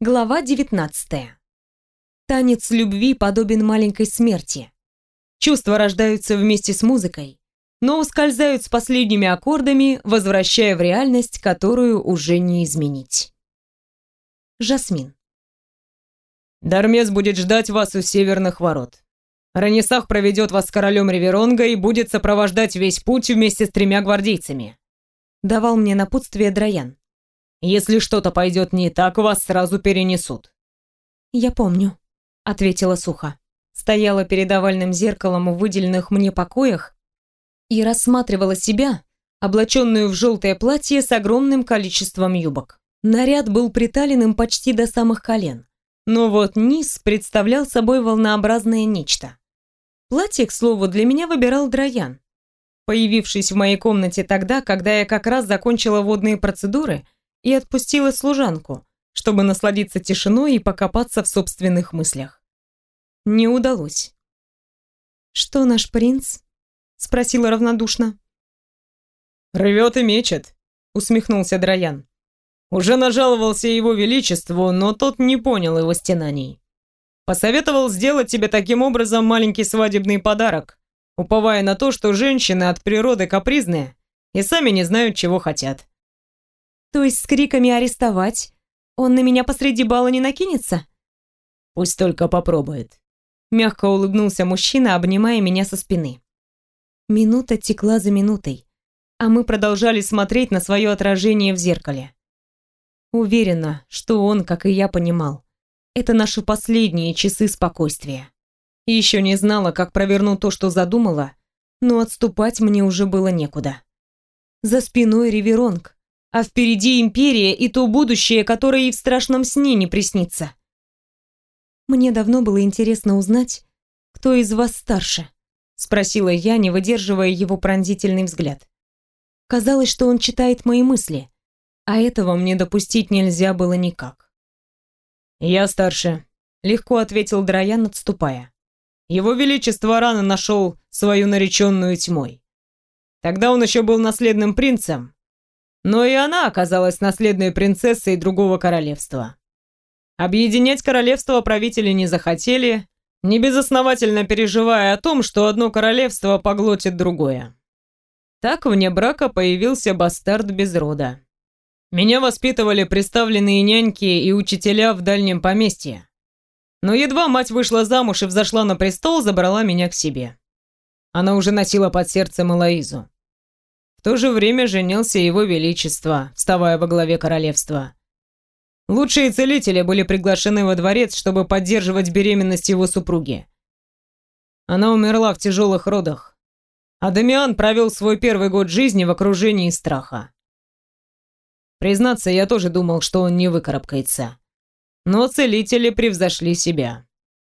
Глава 19. Танец любви подобен маленькой смерти. Чувства рождаются вместе с музыкой, но ускользают с последними аккордами, возвращая в реальность, которую уже не изменить. Жасмин. Дармес будет ждать вас у северных ворот. Ранисах проведет вас с королем Риверонга и будет сопровождать весь путь вместе с тремя гвардейцами. Давал мне напутствие Драян. Если что-то пойдет не так, вас сразу перенесут. Я помню, ответила сухо. Стояла перед овальным зеркалом в выделенных мне покоях и рассматривала себя, облаченную в желтое платье с огромным количеством юбок. Наряд был приталенным почти до самых колен. Но вот низ представлял собой волнообразное нечто. Платье, к слову, для меня выбирал Драян. Появившись в моей комнате тогда, когда я как раз закончила водные процедуры и отпустила служанку, чтобы насладиться тишиной и покопаться в собственных мыслях. Не удалось. «Что наш принц?» — спросила равнодушно. «Рвет и мечет», — усмехнулся Драян. «Уже нажаловался его величеству, но тот не понял его стенаний. Посоветовал сделать тебе таким образом маленький свадебный подарок, уповая на то, что женщины от природы капризные и сами не знают, чего хотят. То есть с криками арестовать он на меня посреди бала не накинется? Пусть только попробует. Мягко улыбнулся мужчина, обнимая меня со спины. Минута текла за минутой, а мы продолжали смотреть на свое отражение в зеркале. Уверена, что он, как и я, понимал. Это наши последние часы спокойствия. Еще не знала, как проверну то, что задумала, но отступать мне уже было некуда. За спиной Риверонг, а впереди империя и то будущее, которое и в страшном сне не приснится. Мне давно было интересно узнать, кто из вас старше, спросила я, не выдерживая его пронзительный взгляд. Казалось, что он читает мои мысли, а этого мне допустить нельзя было никак. «Я старше», — легко ответил Драян, отступая. «Его Величество рано нашел свою нареченную тьмой. Тогда он еще был наследным принцем, но и она оказалась наследной принцессой другого королевства. Объединять королевство правители не захотели, небезосновательно переживая о том, что одно королевство поглотит другое. Так вне брака появился бастард без рода. Меня воспитывали представленные няньки и учителя в дальнем поместье. Но едва мать вышла замуж и взошла на престол, забрала меня к себе. Она уже носила под сердцем Элоизу то же время женился его величество, вставая во главе королевства. Лучшие целители были приглашены во дворец, чтобы поддерживать беременность его супруги. Она умерла в тяжелых родах, а Дамиан провел свой первый год жизни в окружении страха. Признаться, я тоже думал, что он не выкарабкается. Но целители превзошли себя.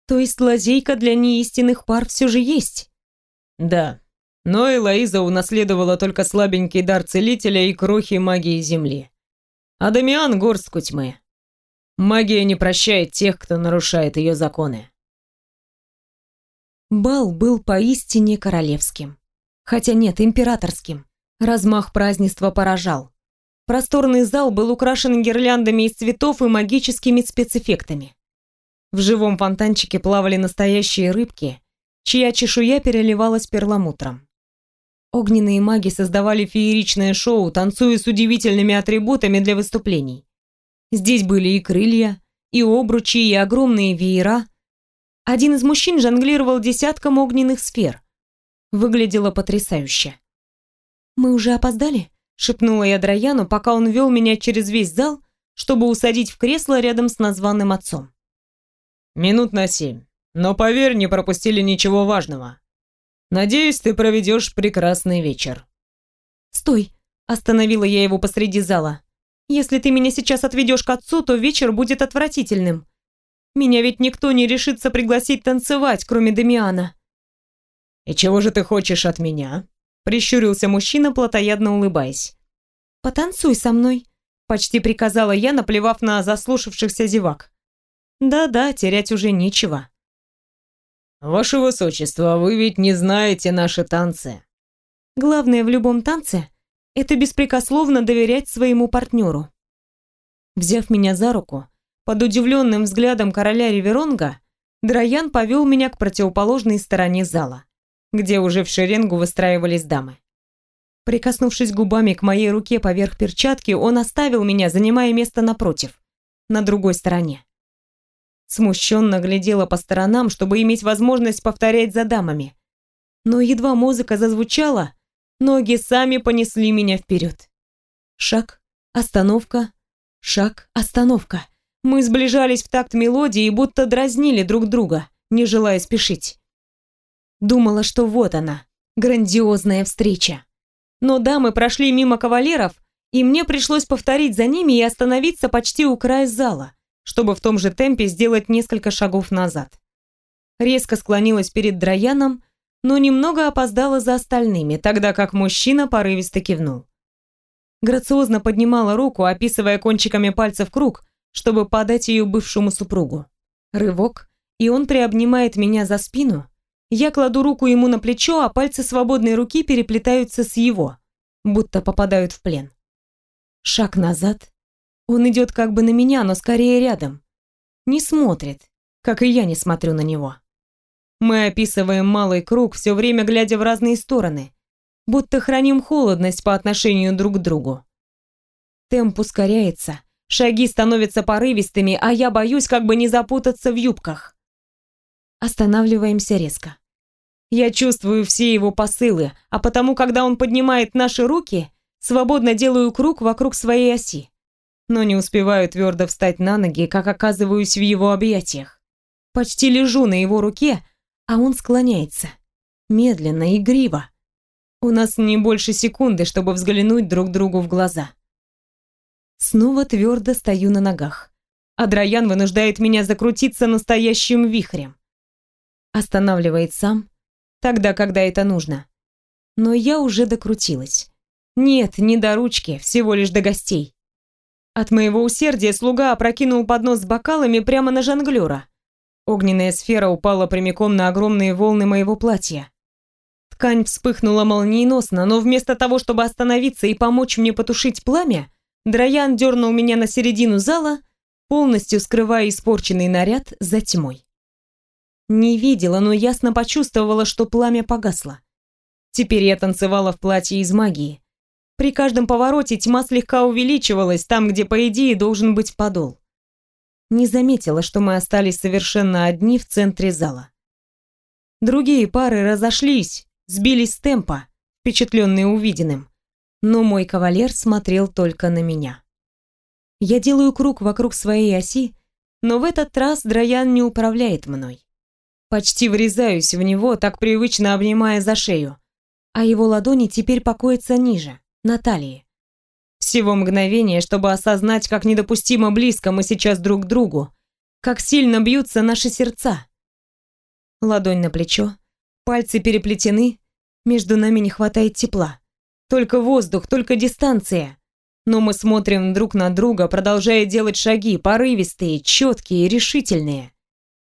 То есть лазейка для неистинных пар все же есть? Да. Но Элоиза унаследовала только слабенький дар целителя и крохи магии Земли. А Дамиан — горстку тьмы. Магия не прощает тех, кто нарушает ее законы. Бал был поистине королевским. Хотя нет, императорским. Размах празднества поражал. Просторный зал был украшен гирляндами из цветов и магическими спецэффектами. В живом фонтанчике плавали настоящие рыбки, чья чешуя переливалась перламутром. Огненные маги создавали фееричное шоу, танцуя с удивительными атрибутами для выступлений. Здесь были и крылья, и обручи, и огромные веера. Один из мужчин жонглировал десятком огненных сфер. Выглядело потрясающе. «Мы уже опоздали?» — шепнула я Драяну, пока он вел меня через весь зал, чтобы усадить в кресло рядом с названным отцом. «Минут на семь. Но поверь, не пропустили ничего важного. Надеюсь, ты проведешь прекрасный вечер». «Стой!» – остановила я его посреди зала. «Если ты меня сейчас отведешь к отцу, то вечер будет отвратительным. Меня ведь никто не решится пригласить танцевать, кроме Дамиана». «И чего же ты хочешь от меня?» – прищурился мужчина, плотоядно улыбаясь. «Потанцуй со мной», – почти приказала я, наплевав на заслушавшихся зевак. «Да-да, терять уже нечего». «Ваше высочество, вы ведь не знаете наши танцы». Главное в любом танце – это беспрекословно доверять своему партнеру. Взяв меня за руку, Под удивленным взглядом короля Риверонга Драян повел меня к противоположной стороне зала, где уже в шеренгу выстраивались дамы. Прикоснувшись губами к моей руке поверх перчатки, он оставил меня, занимая место напротив, на другой стороне. Смущенно глядела по сторонам, чтобы иметь возможность повторять за дамами. Но едва музыка зазвучала, ноги сами понесли меня вперед. Шаг, остановка, шаг, остановка. Мы сближались в такт мелодии и будто дразнили друг друга, не желая спешить. Думала, что вот она, грандиозная встреча. Но дамы прошли мимо кавалеров, и мне пришлось повторить за ними и остановиться почти у края зала, чтобы в том же темпе сделать несколько шагов назад. Резко склонилась перед Драяном, но немного опоздала за остальными, тогда как мужчина порывисто кивнул. Грациозно поднимала руку, описывая кончиками пальцев круг, чтобы подать ее бывшему супругу. Рывок, и он приобнимает меня за спину. Я кладу руку ему на плечо, а пальцы свободной руки переплетаются с его, будто попадают в плен. Шаг назад. Он идет как бы на меня, но скорее рядом. Не смотрит, как и я не смотрю на него. Мы описываем малый круг, все время глядя в разные стороны, будто храним холодность по отношению друг к другу. Темп ускоряется, Шаги становятся порывистыми, а я боюсь как бы не запутаться в юбках. Останавливаемся резко. Я чувствую все его посылы, а потому, когда он поднимает наши руки, свободно делаю круг вокруг своей оси. Но не успеваю твердо встать на ноги, как оказываюсь в его объятиях. Почти лежу на его руке, а он склоняется. Медленно, игриво. У нас не больше секунды, чтобы взглянуть друг другу в глаза. Снова твердо стою на ногах. Адраян вынуждает меня закрутиться настоящим вихрем. Останавливает сам, тогда, когда это нужно. Но я уже докрутилась. Нет, не до ручки, всего лишь до гостей. От моего усердия слуга опрокинул поднос с бокалами прямо на жонглера. Огненная сфера упала прямиком на огромные волны моего платья. Ткань вспыхнула молниеносно, но вместо того, чтобы остановиться и помочь мне потушить пламя, Драян дернул меня на середину зала, полностью скрывая испорченный наряд за тьмой. Не видела, но ясно почувствовала, что пламя погасло. Теперь я танцевала в платье из магии. При каждом повороте тьма слегка увеличивалась там, где, по идее, должен быть подол. Не заметила, что мы остались совершенно одни в центре зала. Другие пары разошлись, сбились с темпа, впечатленные увиденным но мой кавалер смотрел только на меня. Я делаю круг вокруг своей оси, но в этот раз Драян не управляет мной. Почти врезаюсь в него, так привычно обнимая за шею, а его ладони теперь покоятся ниже, на талии. Всего мгновение, чтобы осознать, как недопустимо близко мы сейчас друг к другу, как сильно бьются наши сердца. Ладонь на плечо, пальцы переплетены, между нами не хватает тепла. Только воздух, только дистанция. Но мы смотрим друг на друга, продолжая делать шаги, порывистые, четкие, решительные.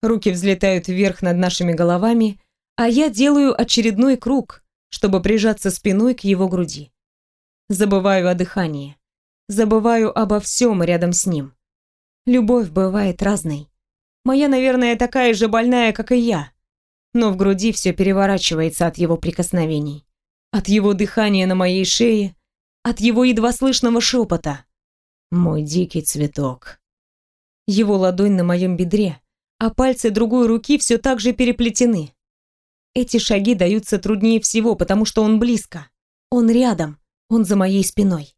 Руки взлетают вверх над нашими головами, а я делаю очередной круг, чтобы прижаться спиной к его груди. Забываю о дыхании. Забываю обо всем рядом с ним. Любовь бывает разной. Моя, наверное, такая же больная, как и я. Но в груди все переворачивается от его прикосновений от его дыхания на моей шее, от его едва слышного шепота. «Мой дикий цветок». Его ладонь на моем бедре, а пальцы другой руки все так же переплетены. Эти шаги даются труднее всего, потому что он близко. Он рядом, он за моей спиной.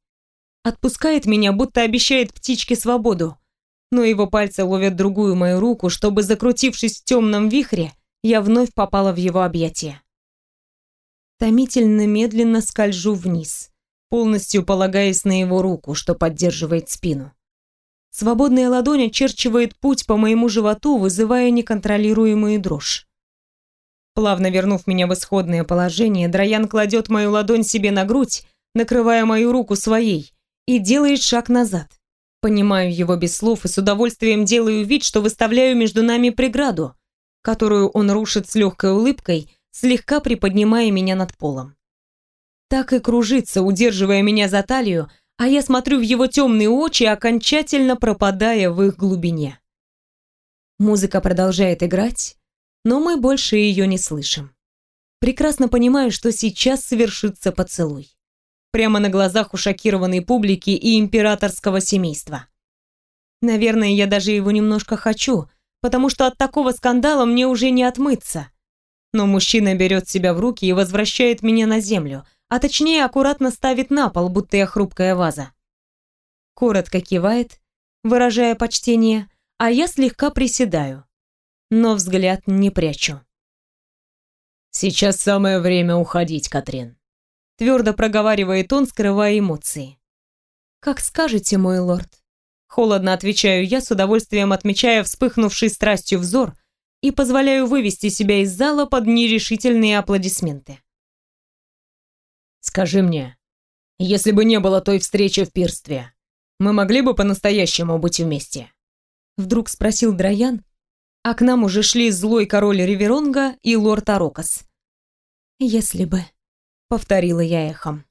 Отпускает меня, будто обещает птичке свободу. Но его пальцы ловят другую мою руку, чтобы, закрутившись в темном вихре, я вновь попала в его объятия томительно медленно скольжу вниз, полностью полагаясь на его руку, что поддерживает спину. Свободная ладонь очерчивает путь по моему животу, вызывая неконтролируемую дрожь. Плавно вернув меня в исходное положение, Драян кладет мою ладонь себе на грудь, накрывая мою руку своей, и делает шаг назад. Понимаю его без слов и с удовольствием делаю вид, что выставляю между нами преграду, которую он рушит с легкой улыбкой, слегка приподнимая меня над полом. Так и кружится, удерживая меня за талию, а я смотрю в его темные очи, окончательно пропадая в их глубине. Музыка продолжает играть, но мы больше ее не слышим. Прекрасно понимаю, что сейчас совершится поцелуй. Прямо на глазах у шокированной публики и императорского семейства. Наверное, я даже его немножко хочу, потому что от такого скандала мне уже не отмыться. Но мужчина берет себя в руки и возвращает меня на землю, а точнее аккуратно ставит на пол, будто я хрупкая ваза. Коротко кивает, выражая почтение, а я слегка приседаю, но взгляд не прячу. «Сейчас самое время уходить, Катрин», — твердо проговаривает он, скрывая эмоции. «Как скажете, мой лорд». Холодно отвечаю я, с удовольствием отмечая вспыхнувший страстью взор и позволяю вывести себя из зала под нерешительные аплодисменты. «Скажи мне, если бы не было той встречи в пирстве, мы могли бы по-настоящему быть вместе?» Вдруг спросил Драян, а к нам уже шли злой король Риверонга и лорд Арокас. «Если бы», — повторила я эхом.